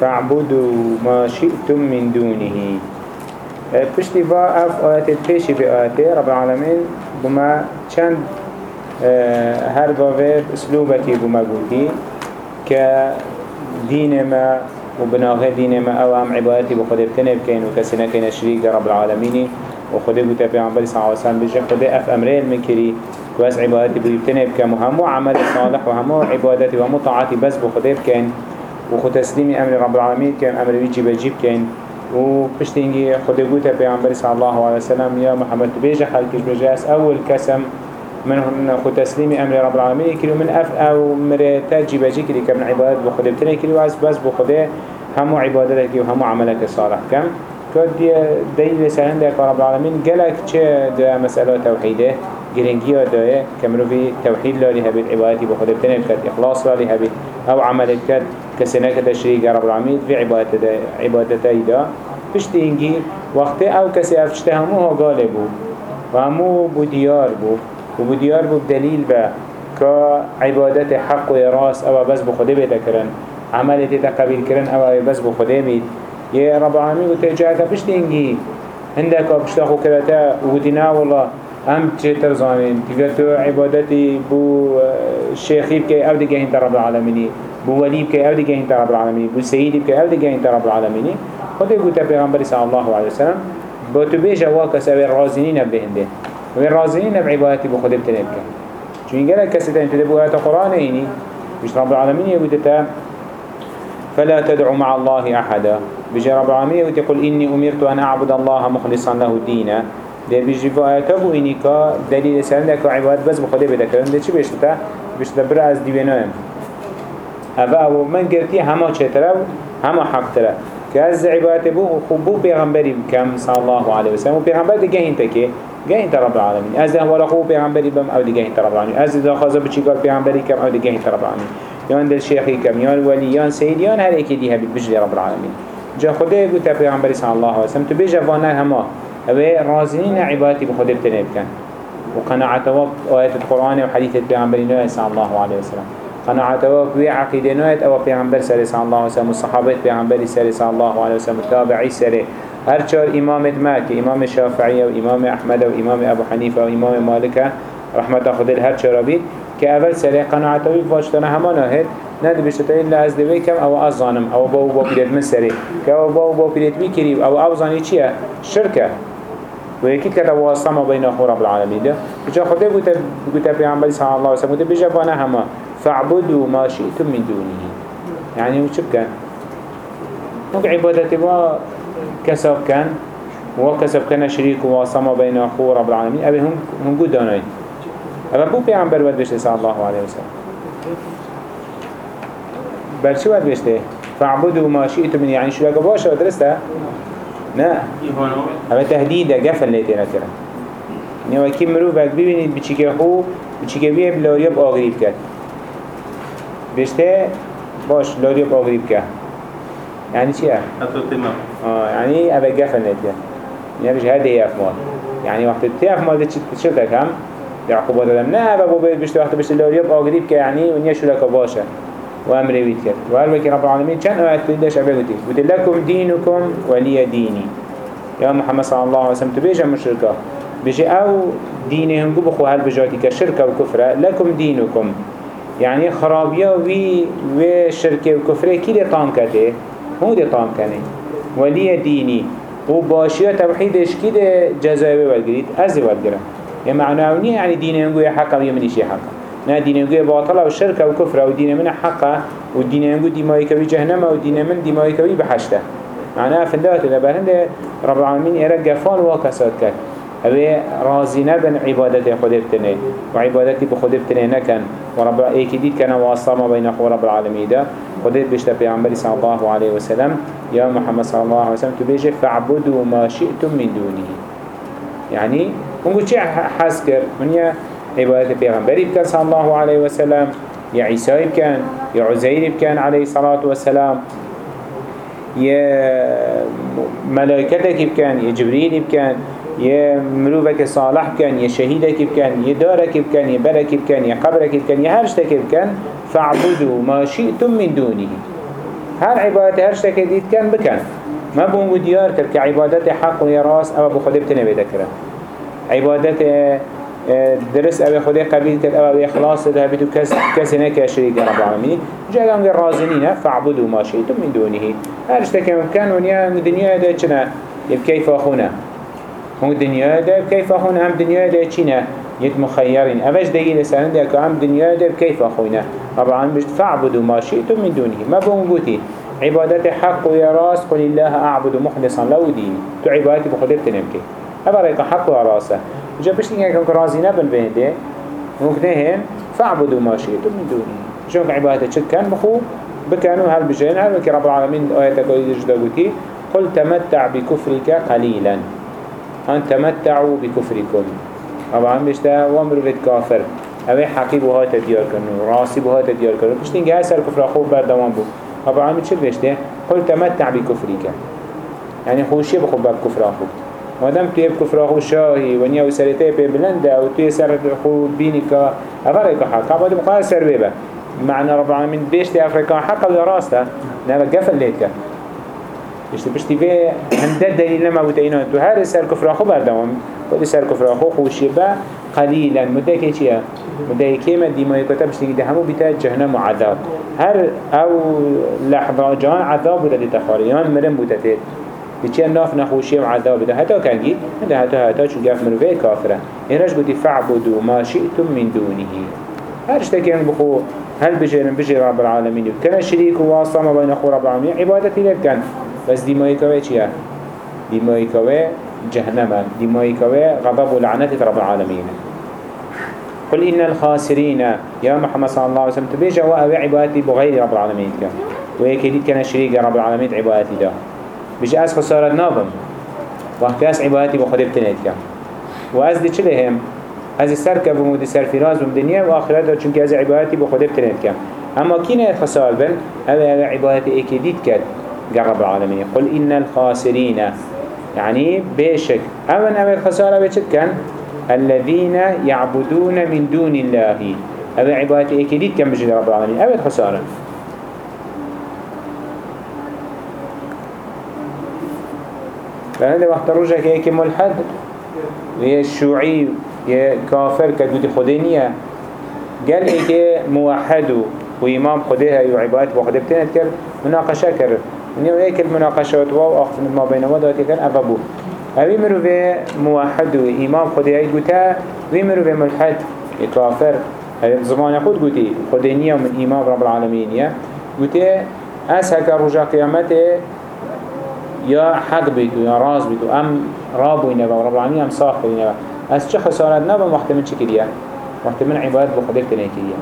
فاعبدوا ما شئتم من دونه. پشتی با اف آیت پیشی به آیت رب العالمین بما چند هر گاوه اسلوبکی بما گوتی که دین ما و بناغه دین ما أو هم عبادتی بخود ابتنه بکن و کسی نکن شریک رب العالمینی و خود گوته پیغمبر صلی اللہ علیہ وسلم بجه خود اف امره المکری که از عبادتی بابتنه بکن و همو عمل صالح و همو عبادتی و همو طاعتی بس بخود بکن و خود تسلیم أمر رب العالمین کن أمر ویجی بجیب کن و پشت اینگی خود گوته پیغمبر صلی الله علیه وسلم یا محمد خلقش بجه از أول کسم من خود تسلیم أمر رب العالمین کری من أف أو مرة تاجی بجی کری که من عبادت بخود بتنه کری و از بس بخود همو عبادتك و همو عملك صالح كم؟ كد دليل سهل ده رب العالمين قالك چه ده مسألة توحيده گرنگی دایه که مروی توحید لالی هبید عبادتی به خود بتنه کرد اخلاص لالی هبید أو عملت کرد. نکد شریک رب العالمین في عبادت ده عبادت ایدا پشت اینگی وقتی أو کسی افشته همو ها گاله بو و همو بو به که عبادت حق و راس أو بس بخوده بیده کرن. عملت تقبیل کرن أو بس بخوده بید. یه رب العالمین و تجاهتا پشت اینگی هندك بشتاخو كرتا ودينا والله هم چه ترزانين تقول تو عبادتي بو شيخي بكي أو دي انت رب العالمين بو ولي بكي أو دي انت رب العالمين بو سيدي بكي أو دي انت رب العالمين. خده قلت پیغمبر صلى الله عليه وسلم بو تو بيجا واكس أو الرازنين بهنده. و الرازنين بعبادتي بو خده بتنبك چون قال كسي تاني تدبو آيات قرآن هيني مش رب العالمين يقول فلا تدعو مع الله أحدا. بجي رب العالمين وتقول إني أمرت أن أعبد الله مخلصا له الدين ده بيجي في آياته بو إني كا دليل سلام ده كعباد بس بخده بده كرن ده چي بيشتا بيشتا برا از ديبناهم أبا أو من قرتي هما چترا هما حق ترا كأز عبادته بو خبو بيغمبري كم صلى الله عليه وسلم وبيغمبر ده جاهن تكي جاهن رب العالمين أز ده ولا بم أو ده جاهن رب العالمين أز ده خازه بچي قال بيغمبري كم أو ده جاهن رب العالمين يان ده شيخي كم يان ولي يان سيد يان هر اكي ديها بجري رب العالمين جا خده قلت پیغمبر صلى الله عليه وسلم تو بيجا وأنا هما اوه رازنين عبادتي بخده بتنه بكن وقناعته آيات القرآن وحديث پیغمبر صلى الله عليه وسلم قناعته بي عقيدة نويت أو پیغمبر صلى الله عليه وسلم والصحابات پیغمبر صلى الله عليه وسلم التابعي سره هر چار امامت ما که امام شافعی و امام احمد و امام ابو حنیفه و امام مالک رحمت خدا هر چرا بید که اول سر قناعتوی واشتنه همان هد ند إلا از دوی أو از أو باو با پیرت من سری که أو باو با پیرت بی کریم أو أو ظانی چیه؟ شرکه و یکی که واسطه ما بین اخو رب ده. بجا خدا گوته گوته پیامبری صلی الله علیه وسلم گوته بجا بانه همه. فاعبدوا ما شئتم من دونه. يعني وش كان؟ ممكن عبادتي ما كسب كان وكسب كان شريك وصما بين أخوه رب العالمين. أبي هم هم قد دانين أبا بو بيعنبر ود بشته صلى الله عليه وسلم. بل شو ود فاعبدوا ما شئتم من يعني شو لك باشا؟ درسته؟ نا أبا تهديده قفل ليتي نكرا يعني وكي مروفك ببينيد بچيك أخوه بچيك بيه بلاريب آغريب كد بشته باش لاريب آغريب كد يعني چيه؟ آه يعني أبا قفل ليتي يعني بش هذا هي أفمال. يعني وقت تياف مال تشلتك هم يعقوب دادم نه و بو بشت وقت بشت لاریب آگریب که یعنی و نیا شلک باشه. و أمر وید کرد. و هر وکی رب العالمین چند آیت کلیدش عبه گوتی گوتی لکم دینکم ولی دینی. یا محمد صلی الله علیه وسلم تو بیجا مشرکا بيجي أو دينهم قبو خو هل بجاتي كشركة وكفرة لكم دينكم يعني خرابية وي وشركة وكفرة كي دي طام كده هو دي طام كده ولي ديني وباشية توحيدش كي دي جزاوي والقريد يعني معناه نية يعني دينهم قوي حقا ويمنيشي حقا نا دينهم قوي باطلة وشركة وكفرة ودين من حقا ودينهم قوي ديماي كوي جهنم ودين من ديماي كوي بحشته معناه فندات بهند رب العالمين إرقى فال واكسات كات هذا راضي نبن عبادته خود بتنه وعبادتي بخود بتنه نكن. ورب أكيد كان واسطة ما بين أخو رب العالمين ده. خدت بيشتا بيعنبري صلى الله عليه وسلم. يا محمد صلى الله عليه وسلم تبيجي فاعبدوا ما شئتم من دونه. يعني ونقول شيء حاسكر من يا عبادة بيغمبري بكان صلى الله عليه وسلم. يا عيسى بكان يا عزير بكان عليه الصلاة والسلام يا ملائكتك بكان يا جبريل بكان يا مروفك صالح بكان يا شهيدك بكان يا دارك بكان يا برك بكان يا قبرك بكان يا هرشتك بكان فاعبدوا ما شئتم من دونه. هر عبادت هر شتك ديت كان بكن ما بونگو ديار كر كعبادت حق ويراس أو بخده بتنبه ذكره عبادت درس أبي خدي قبيل كد أبي إخلاص ده بيتو كس كس هناك شريك رب العالمين جاء عن الرازنين فاعبدوا ما شئتم من دونه. هل اشتكى مكان ونيا الدنيا ده كنا كيف أخونا هم الدنيا ده كيف أخونا هم الدنيا ده كنا يت مخيرين أبش دقيقة لسانة ده كام الدنيا ده كيف أخونا رب العالمين بيشت فاعبدوا ما شئتم من دونه ما بوجودي عبادات حق ويا راس قل الله أعبد مخلصا له ديني تو عبادتي بخدر تنمكي أبا رأيك حق ويا راسه جا بشت إنك كنك رازي نبن بهنده ممكنهم فاعبدوا ما شئتم من دونه شونك عبادة شد كان بخو؟ بكانوا هل بجين هل رب العالمين آياتك ويجدوتي قل تمتع بكفرك قليلا أن تمتعوا بكفركم. طبعا بيشتا وامر بيت كافر. اوه حقي بوها تديار كنو راسي بوها تديار كنو. بشتين جهة سر كفر خوب بردوان بو. طبعا بيشت بيشتا قل تمتع بكفرك. يعني خوشي بخوب بكفر أخوك مادام توی بكفر أخو شاهي ونيا وسرته بي بلنده أو توی سر خو بينك أغرق حق. عباد مقال سر بيبه معنى رب العالمين بيشتي أفريقا حق ولا راسته نبا قفل ليتك بشتی بشتی به هنده دلیل نما بوده تو هر سر کفر خو بردوام خود سر کفر خو خوشی با قلیلا مده که چیه؟ مده که ما دیمای کتا بشتی که همو بیتا جهنم عذاب هر أو لحظه جان عذاب بوده دیتا خاری یان مرم بوده تید بچه ناف نخوشی و عذاب ده حتی کنگی ده حتی حتی چون گفت مروفه کافره اینش گوتی فعبدو ما شئتم من دونه هر اشتكين بخو هل بجيرن بجي رب العالمين كان شريك ما بين أخو رب العالمين عبادتي لك كان بس ديماي كوي چيا؟ ديماي كوي جهنم. ديماي كوي غضب ولعنة رب العالمين. قل إن الخاسرين يا محمد صلى الله عليه وسلم تبيجا وأبي عبادتي بغير رب العالمين كان ويكيديد كان شريك رب العالمين عبادتي ده بيجي أس خسارة نابم وقت أس عبادتي بخدب تنيت كان وأس دي چلهم أز سر كبم ودي سر فراز وآخرات دا چونك أز عبادتي بخدب تنيت كان أما كينا خسارة بن؟ هذا عبادتي اكيديد كان رب العالمين. قل إن الخاسرين يعني بيشك. أول أول خسارة بيشك؟ كان الذين يعبدون من دون الله. أول عبادة إكيديد كان بجد رب العالمين. أول خسارة فهذا وقت رجع كيك ملحد. وهي الشيوعي يا كافر كدود خدينية قال إيك موحد وإمام خديها يعبادة وخدي بتنت مناقشة كرر ونيو هيك المناقشات واو أخذ ما بين وداتي كان أفبو أبي مروفي موحد وإمام خدي أي قتا وي مروفي ملحد كافر زمان خود قتي خدينية من إمام رب العالمين يا. قتي أس هكا رجا قيامته يا حق بيتو يا راز بيتو أم رابو ينبا رب العالمين أم صاحب ينبا أس چه خسارت نبا وقت من چكريا وقت من عبادت بخدك تنيكريا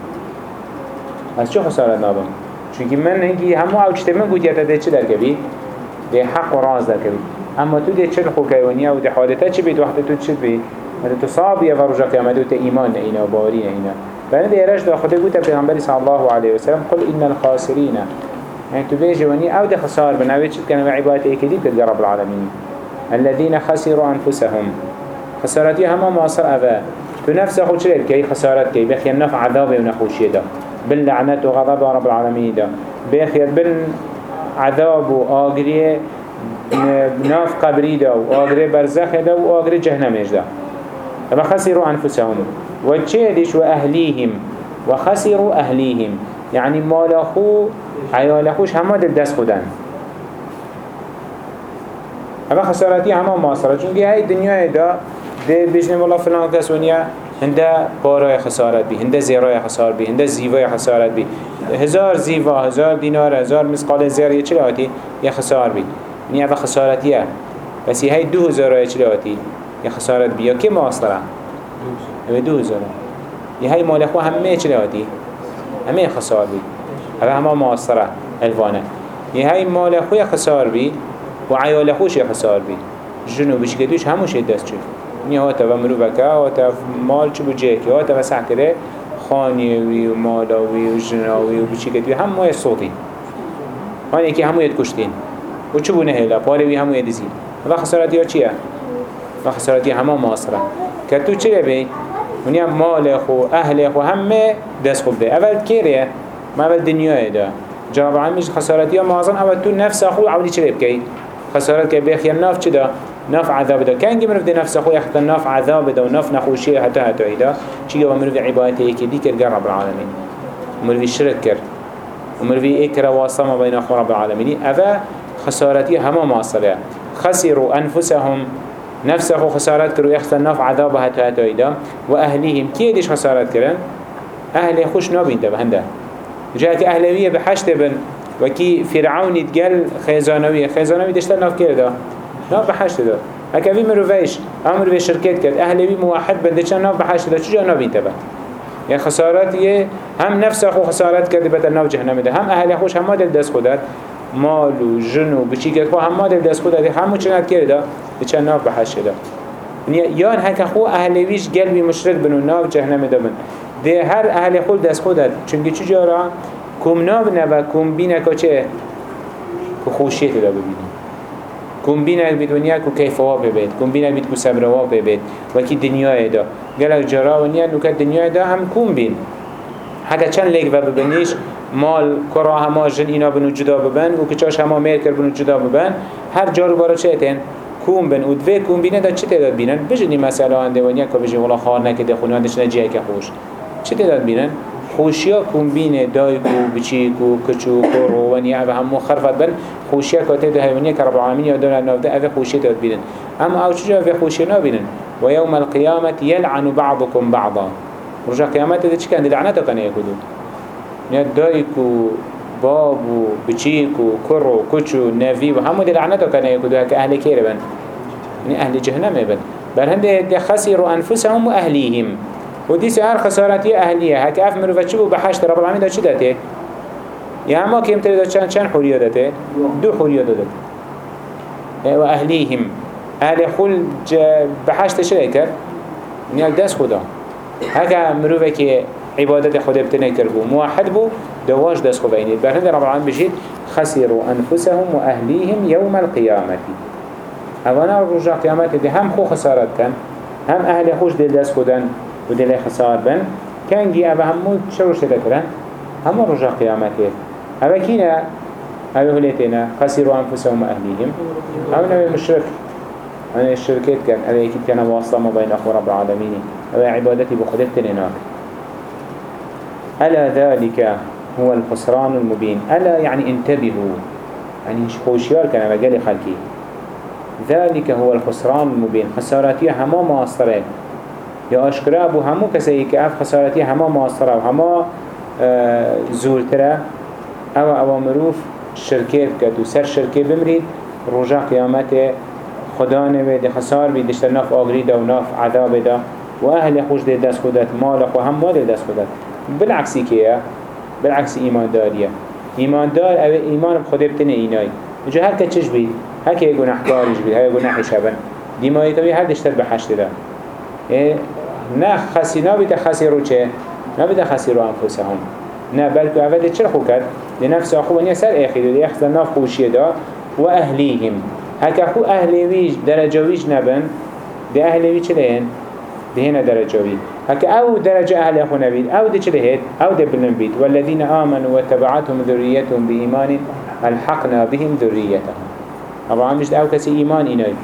أس چه خسارت نبا چونکه من هنگی همه أو چطور من گوتی ده چه درکبی؟ ده حق و راز درکبی اما تو ده چه خوکیونیه و ده حالته چه بید؟ وقت تو چه بید؟ مثل تو صابیه و رجا قیامت و تا ایمان اینا و باوری اینا. بنا ده ده خود گوته پیغمبری صلی الله علیه وسلم قل ان الخاسرین. يعني تو بيجي وني أو ده خسار بناوي چت كانوا عبادة ايكدي كد رب العالمين الذين خسروا انفسهم. خسارتي هما مواصر أبا تو نفسه خود شرير كي خسارت كي بخي النفع عذابه ونخوشيه ده باللعنة وغضب رب العالمين ده بخير بن عذاب وآقرية ناف قبري ده وآقرية برزخ ده وآقرية جهنمش ده فخسروا أنفسهم. وتشيدش وأهليهم وخسروا أهليهم يعني مالخو عيالخوش هما دل دست خودن. اما خسارتي هما ماصرة چونكي هاي الدنيا ده ده بجنب الله فلان كس ونيا هنده بارای خسارت بی هنده زیرای خسارت بی هنده زیوای خسارت بی. هزار زیوا هزار دینار هزار مسقال زیر یه چلی آتی؟ یه خسار بی. نیا و خسارتیه. بس یه دو هزار یه چلی آتی؟ یه خسارت بی. یا که ماستره همه دو هزار یه های مال خو همه چلی آتی؟ همه خسار بی. همه همه ماستره الوانه یه های مال خو خسار بی و عیال خوش خسار بی. جنوبش کدوش هموش دست چه نی هاتا و مروبکه هاتا مال چه بجه که هاتا و سحکره خانیوی و مالاوی و جناوی و بچیکتوی هم مای صوتی هانی که همو ید کشتین. و چه بونه هلا پاروی همو ید زید و خسارتی ها چیه؟ و خسارتی همه ماصره که تو چه بی؟ ونیا مال خو اهل خو همه دست خوب ده. اول کیره ما اول دنیای ده جرب عميش خسارتي معظم أو تو نفس أخو عودي چلي بكي خسارت كي بيخير ناف چدا ناف عذاب دا كان جمرف دي نفس أخو يحتى ناف عذاب دا وناف نخوشي حتى حتى عيدا چي جوا مرف عبادته دي كر رب العالمين مرف شرك كر ومرف إكرا واسطة بين أخو رب العالمين أفا خسارتي هما معصرة خسروا أنفسهم. نفس أخو خسارات كرو يخسر ناف عذاب حتى حتى عيدا وأهليهم كي ديش خسارات كرن أهل خوش نابين ده هنده جاك أهلوية بحشت بن. وكي فرعون يتقال خيزانوية خيزانوية دشتر ناف كير ناف به حشت داد. اکوی مروفیش امر به شرکت کرد. اهلوی موحد بنده چند؟ ناف به حاشیه داد. چجا ناف اینتبت یعنی خسارت یه هم نفس خو خسارت کرده بده ناف جهنم ده. هم اهل خوش هم دل دست خودت مال و جن و بچی کرد خو هم دل دست خودت همو چند کرده؟ چند؟ ناف به حشت داد. یعنی یان هک خو اهلویش قلبی مشرک بنو ناف جهنم ده بن. ده هر اهل خود دست خودت چونگی چجورا کم ناب نه و کم بینه که چه؟ که خوشیت دا ببینی. كون بينك بید کم وابي بيت بید کو صبر كسبر بید و کی دنیای دا گله جرا ونيا نکه دنیای دا هم کم بین حتى چند و ببنيش مال کرا هم جن اینا بنو جدا ببن و کچاش هما میر کر بنو جدا ببن هر جارو بارا چه کم بین بن و دوی بینه دا چه تعداد بینن بجنی مسئله هنده و نیا که بجی غلا خوار نکده خونیانش نجیه که خوش چه تعداد بینن خوشیا کمبین دایکو بچیکو کچو کرو ونی أو همو خرفت بن خوشیا کاته ده هیونیه که رب العالمین یادون نافده أو خوشی داد بینن اما أو چجا أو خوشی نابینن و یوم القیامت یلعن بعضكم بعضا. رجا قیامت ده چی کنده لعنتا کنه یکدو نیا دایکو بابو بچیکو کرو کچو نوی و همو ده لعنتا کنه یکدو هک أهل کیره بن أهل جهنم بن بل هنده خسروا انفسهم و اهلیهم. ودي سهر خسارتي أهلية. هكا أف مروفة چبو بحشت رب العالمين دا چه داته؟ يا ما كيم تريد چند چند حورية داته؟ دو حورية داته وأهليهم. أهل خل بحشت چه كر؟ نيال دست خدا. هكا مروفة كي عبادت خدا بتنه كربو موحد بو دواش دست خدا إني برهند رب العالمين بجيد خسروا أنفسهم وأهليهم يوم القيامة. أولا رجع قيامات دي. هم خو خسارت كان هم أهل خوش دل دست خدان و دل خسار بن. کنگی اوه همو چه روش تکرن؟ همو رجا قیامته اوه کینه اوه هلیتینا خسیرو أنفسهم اهلیهم اوه نوی مشرک أنا الشركات كان أنا أكيد كان واصلة ما بين أخو رب العالمين. أو عبادتي بخدت تنيناك ألا ذلك هو الخسران المبين. ألا يعني انتبهوا. يعني خوشيار كان مجال خلقي. ذلك هو الخسران المبين. خساراتي هما ما أصرين یا اشکره ابو همو کسی که اف خسارتی همه ماستره و همه زورتره او او مروف شرکت کد و سر شرکت بمرید رجا قیامت خدا نوی ده خسار بید دشتر ناف آگری دا و ناف عذاب دا و اهل خوش ده دست خودت مال خو هم مال دست خودت بالعکسی که بالعکس ایمان داریه ایمان دار او ایمان بخوده بتنه اینای جو هر که چش بید هر که گناه کاریش بید هر گناهی شبن. دیمایی هر دشتر به حشت ده نه خسی نبیده خسی رو چه؟ نبیده خسی رو انفسهم. نه بلکه اولی چرا خو کرد؟ لنفس أخو ونيا سر آخر ليخذ ناف خوشي دا وأهليهم هكا خو أهليويش درجويش نبن دي أهليويش لين دي هنا درجوي هكا أو درجة أهل أخو نبيد أو دي چلهت أو دي بلنبيد والذين آمنوا واتبعتهم ذريتهم بإيمان الحقنا بهم ذريتهم طبعا مش أو كسي إيمان إناي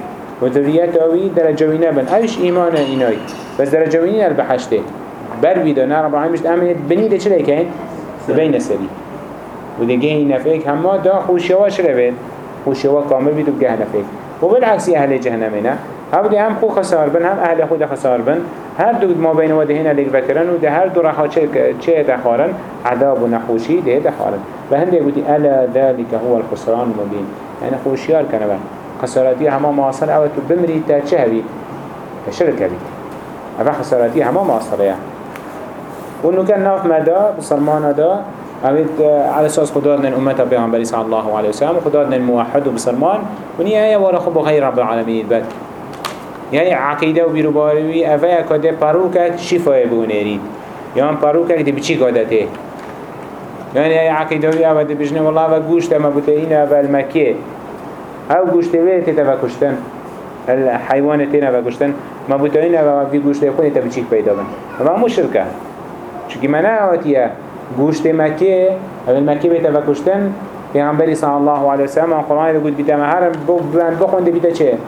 وذريته أوي درجوي نبن أيش إيمان إناي بس درجة وينين البحشته بر بيدانا رب العالمين مش أمنت بني ده چلي كين بين سري وده جهي نفيك هما دا خوشيوا شربت خوشيوا كامل بيدو بجه نفيك وبالعكس أهل جهنمنا هبدي هم خو خسار بن هم أهل خود خسار بن. هر دو ما بين وده هنا ليك بكرن وده هر دو رخا چه دخارن عذاب و نخوشي ده دخارن وهنده يقولي ألا ذلك هو الخسران المبين يعني خوشيار كنبا خساراتي هما مواصل أو تبمري تا چه هبي شرك هبي اوه خسارتی همه ماستره اونو کن ناف مدا بسلمان دا اوید على أساس خدا دن امت پیغمبری صلی الله علیه وسلم خدا دن موحد و بسلمان ونی ایه وارا خب غیر رب العالمین. بد یعنی عقیده و بیروباروی اوه اکاده پروکت شفای بونیرید یا من پروکت دی بچی قادته يعني أي عقيدة ودي بجنة والله وجوشت او گوشت وی تیتا و کشتن حیوان تینا و کشتن ما بوتاین وقتی گوشت خونی تا بچیک پیدا بن. ما همو شرکه. چونکه منع آتیه. گوشت مکه اول مکه بیتا و کشتن پیغمبری صلی الله علیه سلم و قرآن رو گود بیتا مهرم بلند بخونده بیتا چه؟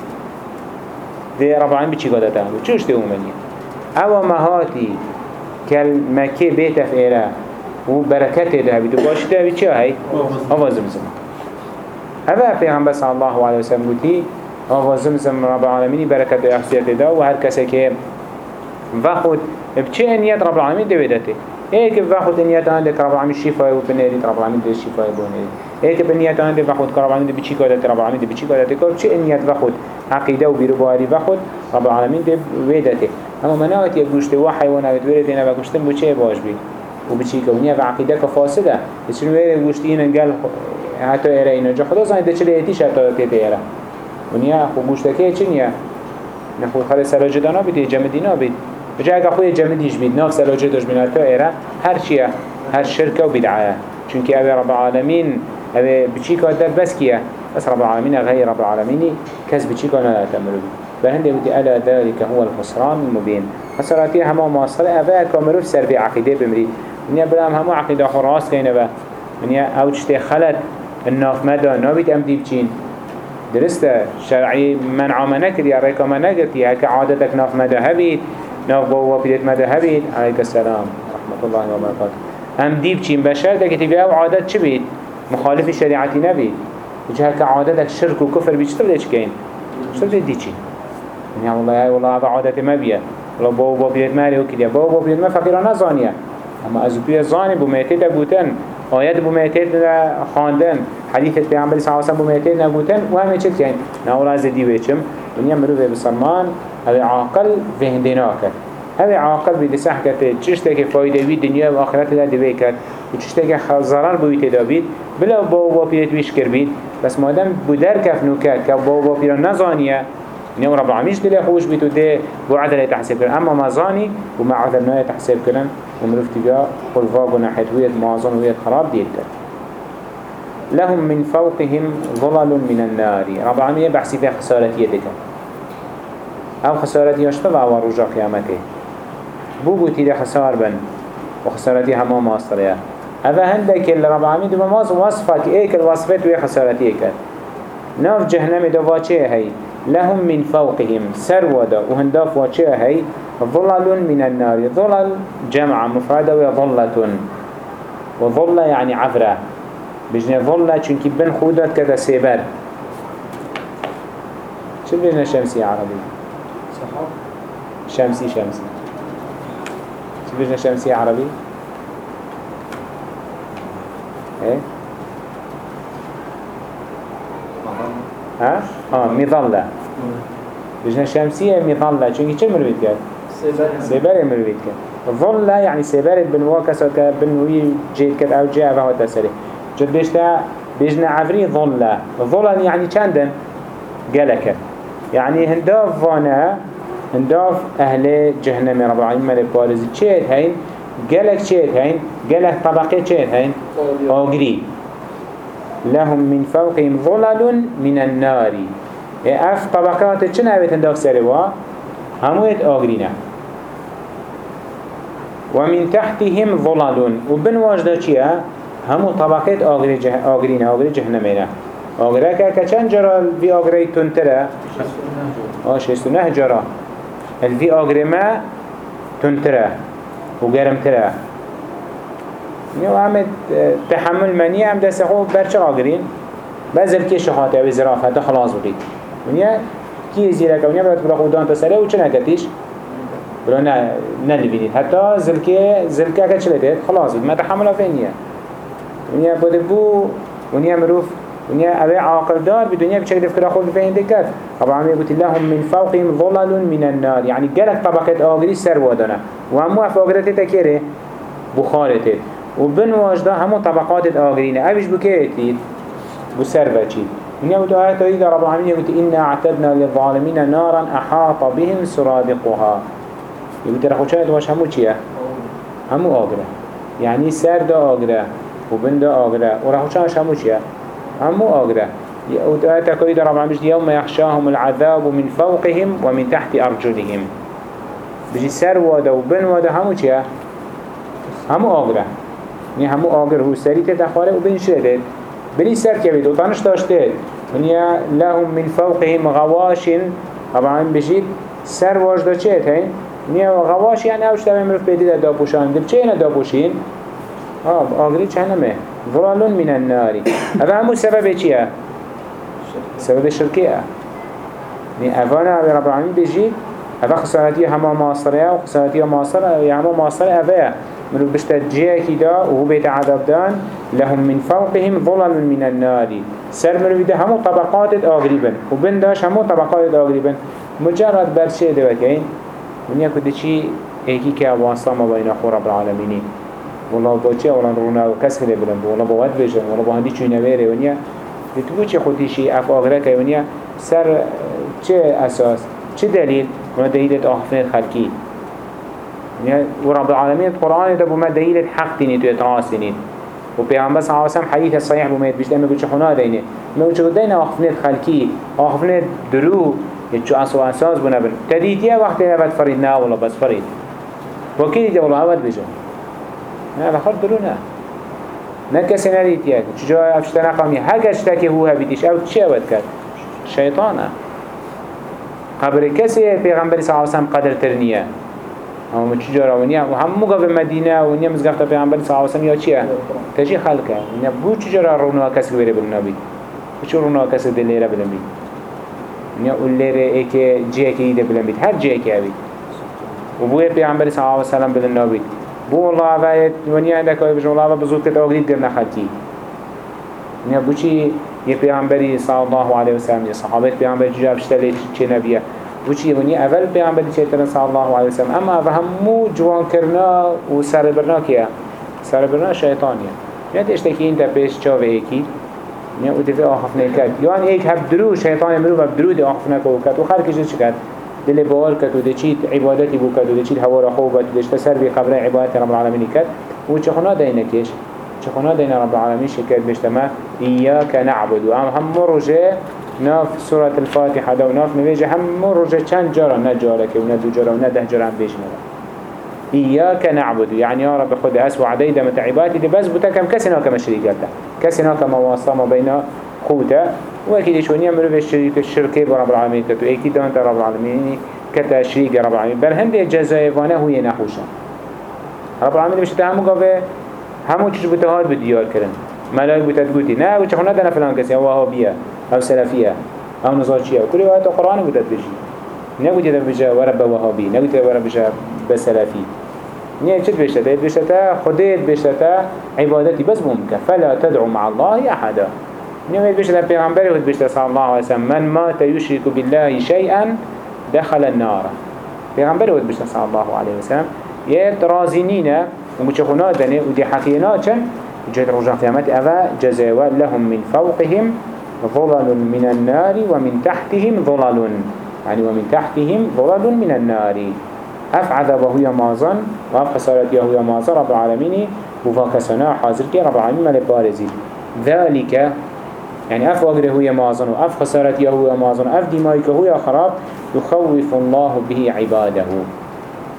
ده ربعان بچی بچی گادتا هم چوشته اومنی او مهاتی که مکه بیتا فیره و برکت ده بیتو باشی ده بیت چه های؟ آواز هذا پیغمبر صلی الله علیه وسلم گوتی آواز زمزم رب العالمینی برکت و ده و هر کسی که وخود بچه نیت رب العالمین دویدته هيك بخود نيات عندك رب العالمين الشفاء وبنيري رب العالمين ده الشفاء وبنيري هيك بنيات عندك بخود رب العالمين ده بيشي قادة رب العالمين ده بيشي قادة كل شيء نيات بخود عقيدة وبيربواري بخود رب العالمين ده ويدته أما مناوت يجوشت واحد وأنا بتولد هنا بجوشتن بوشي باش بي وبيشي كونيا بعقيدة كفاسدة يصير وير جوشتين قال حتى إيرينا جا خدا زين ده چلي يتيش حتى تيتيرا ونيا خو جوشتكي چنيا نخو خالص سراجدانا بيت جمدينا بيت بجا اگه خوی جمدیش بید ناف سلاجه داشت بین تا ایره هر چیه هر شرکه و بدعایه چونکه اوه رب العالمین اوه بچی کادر بس کیه بس رب العالمین اغه رب العالمینی. کس بچی کانا لا تمرو بهنده بودی الا ذلك هو الخسران المبين خسراتي هما مواصل اوه كامرو في سر عقيده بمري من يبرام هما عقيده خراس كينه با من يا أو تشتي خلت الناف مدى نابيت ام دي بچين درسته شرعي منع ما يا ريكا ما نكر يا كعادتك ناف مدى هبيت ناف بابا بيدت مده هبيد عليك السلام رحمة الله وبركاته هم ديب چين بشر ده كتبه أو عادت چه بيد مخالف شريعتي نبيد وجهه كعادتك شرك وكفر بيد شتر ليش كين شتر دي چين يعني والله هاي والله هذا عادت ما بيه والله بابا بيدت مالي وكده بابا بيدت ما فقيرا نزانيه اما از بيه زاني بميتت بوتن آيات بميتت خاندن حديث پیغمبر صلى الله عليه وسلم بميتت نبوتن وهمه چل كين ناولا از دي بيچم ونیا مروه بسلمان هذا عاقل في هندناك هذا عاقل بيد سحكة تشتكي فايدة بي دنيا وآخرت لا دبي كات وتشتكي ضرر بوي تدابيد بلا بابا بيت ويشكر بيت بس مادام بدر كف نوكات كبابا بيت نزانية نيو رب العالمين دل خوش بيت وده بعدل يتحسب كرن. أما ما زاني وما عدل ما يتحسب كرن ومرفت بيا قل فاقنا حيث معظم ويد خراب ديت لهم من فوقهم ظلل من النار. رب العالمين بحسي في خسارة يدك أو خسارتي يشتبع ورجع قيامته. بو بوتي ده خسار بن وخسارتي هما ماستريا هذا هندك اللي رب العالمين دو ماز وصفك إيك الوصفت ويا خسارتي ايك ناف جهنم دو واچه هي لهم من فوقهم. سرودا وهنداف واچه هي ظلل من النار. ظلل جمع مفردة وظلة وظلة يعني عفرة. بجنة ظلة چونك بن خودت كده سيبر. شو بجنة شمسي عربي؟ شمسي شمسي. شو شمسي عربي؟ إيه؟ ها؟ آه مظلة. بجنا شمسية مظلة چونكي چه مرويد كد؟ سيبر مرويد كد ظلة يعني سيبر بنوا كسا بنوي جيد كد أو جاء فهو تسري جد بيشتا بجنا عفري ظلة. ظلة يعني چندن؟ قلك يعني هندا فانا هنداف أهل جهنم رب العالمين. ملك بارزي چهت هين؟ قالك چهت هين؟ قالك طبقة چهت هين؟ آقري لهم من فوقهم ظلل من النار. أف طبقات چنه هبت هنداف سروا همويت آقرينا ومن تحتهم ظلل وبن واجده چيه همو طبقات آقري جه آقرينا آقري جهنمينا آقري که چند جرا في آقري تنتره آه شستو نه جرا الفي آگرما تنتره و گرمتره نيو عمد تحمل مني عم دست خو برچه آگرين بزر كي شخاته و زرافته خلاص بقيت ونيا كي زيرك ونيا برات بلا خودان تسره و چه نكتش بلا نه نلبينيد حتى زلكي زلكي كتشلتت خلاص ما تحمله فينيا ونيا بده بو ونيا مروف ونیا اوه عاقل دار بدنیا بچه فكرة خود بفهنده کرد رب العالمين قلت لهم من فوقهم ظلل من النار يعني قالك طبقة آغري سر وادنا وهمو اف آغرته تكيره بخارته وبن واجده همو طبقات آغرينه اوش بكيرتيد بسر بچيد ونیا قلت آيات إذا رب العالمين قلت إنا اعتدنا للظالمين نارا أحاط بهم سرادقها. يقول رخو شاهد واش همو چية؟ همو آغره يعني سر دا آغره وبن دا آغره ورخو شاهد همو چيه همو آقرة وآتا كويدا رب العالمين يوم يخشاهم العذاب من فوقهم ومن تحت أرجلهم. بجي سر وادا وبن وادا همو چيا همو آقرة نی همو آگر هو سری تدخاره و بین شده. بلی سر كبيد وطنش داشته. ونيا لهم من فوقهم غواش طبعا بجيت سر واجده چهت هين ونيا غواش يعني اوش تبع مروف بيدي دا دابوشان. دب چه دابوشين آه آگری چه نمه ظلال من النار هذا همو سبب چیه؟ سبب شركيه يعني أفانا رب العالمين بيجي أفا خسارتي هما ماصرية وخسارتي ماصرة يعني هما ماصرة أفا منو بشتجيه كده وهو بيت عذاب دان لهم من فوقهم ظلل من النار. سر منو بيده همو طبقات آغريبا وبن داش همو طبقات آغريبا مجرد برشي دوكين من يكو دي ايكي كي بين أخو رب العالمين والله بوچه ولا رونا كسر بلن والله بود بجن والله بهندي چوي نويره ونيا لتبو چه خودی شی اف آغره که ونیا سر چه أساس؟ چه دلیل؟ ونا دلیلت آخفین خلقی ورب العالمين القرآن ده بما دليل حق ديني تو اتراس ديني وبيغمبر صلى الله عليه وسلم حديث الصحيح بما يتبشت أما قلت شحنا ديني ما قلت دينا آخفنت خلقي آخفنت درو. يتشو أسو أساس بنا بن تديتيا وقت نبت فريد نا ولا بس فريد وكيدي دي والله أبد بجو نا بخار درونا نكسي نديتيا چجا أفشتنا قامي هكا اشتاكي هو هبيتش أو تشي أبد كات شيطانا قبر كسي پیغمبر صلى الله عليه وسلم قدر ترنيه اما چی جارا و هم موقع به مدینه و نیا مزگفت پیامبر صلی الله علیه و یا چیه؟ تجی خلقه. ونیا بو چی جارا رونا کسی بره بل نبی چه رونا کسی دلیره بلن بید ونیا اول لیره ای که جیه که ایده بلن بید هر جیه که بید و بوی پیامبر صلی الله علیه و بلن نبید بو الله عبایت ونیا عندك بجو الله بزود کت اوگرید گرنا خلقی. ونیا بو چی؟ یه پیامبری صلی الله علیه و سلم یه صحابت پیامبر جاب شتلی چه وچی ونی اول پیامبری چیتن صلی الله علیه وسلم. أما و همو جوان کرنا و سر برنا کیا سر برنا شیطانیه یاد اشتکی این تا پیش چاوه ایکی نه أو دفع آخف نکد یعنی ایک هب درو شیطان مرو و درو دی آخف نکو کد و خلقش چی کد دل بال کد و دچیت عبادتی بو کد و دچیت هوا را خوب و دشت سر بی قبر عبادت رب العالمین کد و چه خنا دینکش چه خنا دین رب العالمین شکد بشتما ایاک نعبد. و هم هم ناف سورة الفاتحة دو ناف نبيجي هم رجع چند جارة نجارك وندو جارة ونده جارة هم بيجنا إياك نعبد يعني يا رب خد أسوى عديدة متعباتي دي بس بتكم كسنا كما شريكاتا كسنا كما واصلنا بين خوتا وأكيد شو نعمل في الشريك الشركة برب العالمين كتو أكيد أنت رب العالمين كتا شريك رب العالمين بل هندي جزاء فانا هو ينحوشا رب العالمين مش تهمو قوة همو تش بتهاد بديار كرن ملاك بتدقوتي نا خنا دنا فلان كسي هو هو بيا أو سلفية أو نزاجية وكل وقت القرآن بودت بجي يدر بجا ورب وهابي يدر ورب بجا بسلفي نيه چت بشتا بشتا خديت بشتا عبادتي بس ممكن فلا تدعو مع الله أحدا. نيه بشتا پیغمبر ود بشتا صلى الله عليه وسلم. من مات يشرك بالله شيئا دخل النار. پیغمبر ود بشتا صلى الله عليه وسلم. يت رازينين ومشخونا دنه ودي حقينا چن جد رجع قيامت أفا جزاوا لهم من فوقهم ظلل من النار ومن تحتهم ظلل. يعني ومن تحتهم ظلل من النار. اف عذابه يا مازن واف خسارت يا مازن رب العالمين. وفاكسنا حاضر كي رب العالمين ملك بارزي. ذلك يعني اف وقره يا مازن واف خسارت يا مازن اف دمائك هو خراب يخوف الله به عباده.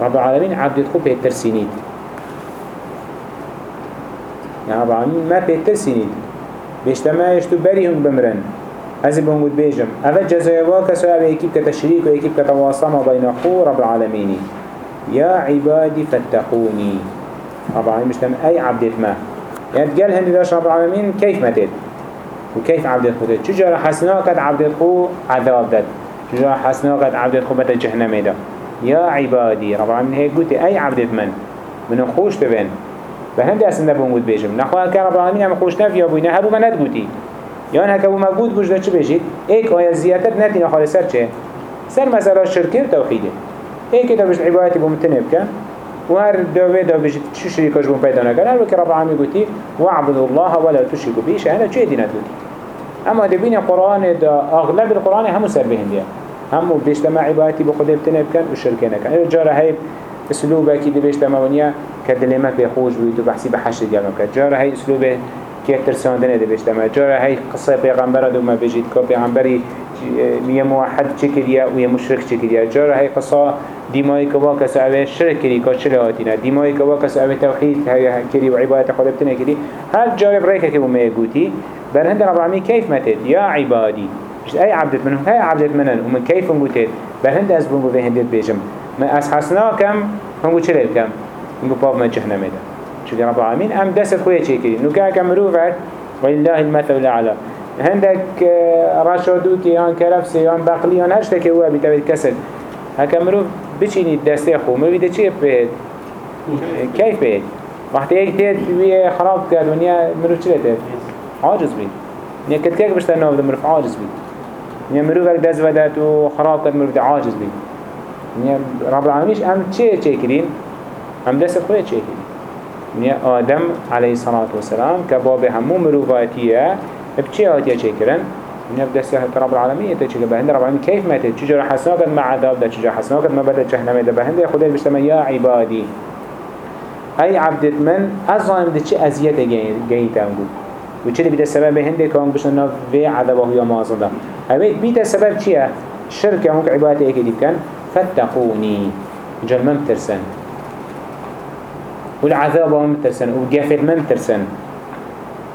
رب العالمين عبد خوب بيترسينيد يعني رب العالمين ما بيترسينيد بيشتما يشتو بريهم بمرن. هذا بنقول بيجم أفا جزايا واكسو أبا يكيب كتشريك ويكيب كتواصم بين أخو رب العالمين يا عبادي فاتقوني رب العالمين مشتم أي عبدت ما يعني قال هندي داش رب العالمين كيف متد وكيف عبدت خو تد شجرة حسنا قد عبدت خو عذاب دد شجرة حسنا قد عبدت خو بتا جهنم دا يا عبادي رب العالمين هيك قلت أي عبدت من من خوش تبين فهندي أسنده بونگود بيجم. نخواه که رب العالمین هم خوش نفی بوینه هبو من ندگوتی یان هکه بو مگود گوش دا چه بشید ایک آیا زیادت نتین خالی سر چه؟ سر مسئله شرکی و توحیده. ایک دا بشت عبادتی بو متنب کن و هر دوه دا بشید چه شریکاش بو پیدا نکن هر وکی رب العالمین گوتی وعبد الله ولا تشركوا بیش هنه چه دینت گوتی اما دبین قرآن دا اغلب القرآن همو سر بهندیه. همو خود بتنب کن و شرکی نکن. جاره هی اسلوبه کی بیشتما ونیا كدلمة بيخوش بيتو بحسي بحشت جلو كد جارة هاي اسلوبه كي ترساندنه دي بيشتما جارة هاي قصة پیغمبر دو ما بجيت كو پیغمبری يا موحد شكريا ويا مشرك شكريا جارة هاي قصة ديماي كوا كسو اوه شرك كري كاشل هاتينا ديماي كوا كسو اوه توحيد هاي كري وعبادة خدا بتنا كري هر جارة بريكا كبو ما يقوتي بل هند رب العالمين كيف متت يا عبادي عبدت منهم هاي عبدت منن. ومن كيف مقوتت بل هند از بنقو في هندت بيجم ما اسحسنا كم؟ هنقو چلل كم؟ هنقو باب ما جهنم ده. شو رب العالمين ام دست خويا چيكري نوكا كم روفت ولله المثل الأعلى. هندك رشادوتي يان كرفسي يان بقلي يان هشتك هو بتبيت كسل هكا مروف بچيني دسته خو. مروف ده چيه بيت كيف بيت وقت ايك تيت ويه خراب كد ونيا مروف چلي تيت عاجز نيا كد كيك بشتر ناف ده مروف عاجز بيت نيا مروف اك دز ودت وخراب كد مروف ده عاجز بيت يعني رب العالمينش أم چه چه كرين أم دست خوية چه كرين يعني آدم عليه الصلاة والسلام كباب همو مروفاتية بچه آتية چه كرين يعني بدست رب العالمين يتشك بهند رب العالمين كيف ماتت چجور حسنا قد ما عذاب ده؟ چجور حسنا قد ما بدت جهنم ده؟ بهند خدير بشتما يا عبادي أي عبدت من أظلم ده چه أزيادة جيتا نقول و چه دیده سبب بهند كان نه في عذابه يا مازن ده أبيت سبب چیه؟ شركة هنك عبادة ايكي فاتقوني. جل ممترسن والعذاب ممترسن وقفل ممترسن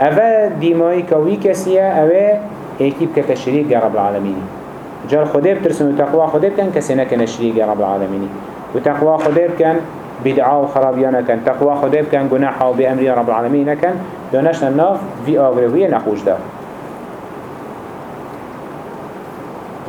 اوه دیمایی کوی کسیه اوه ایکی بکت شریک رب العالمین جار خوده بترسن و تقوى خوده بکن کسی نکن شریک رب العالمین و تقوى خوده بکن بدعا و خرابیان نکن تقوى خوده بکن گناح و بأمری رب العالمین نکن دانشنا ناف في آغروية نخوش ده.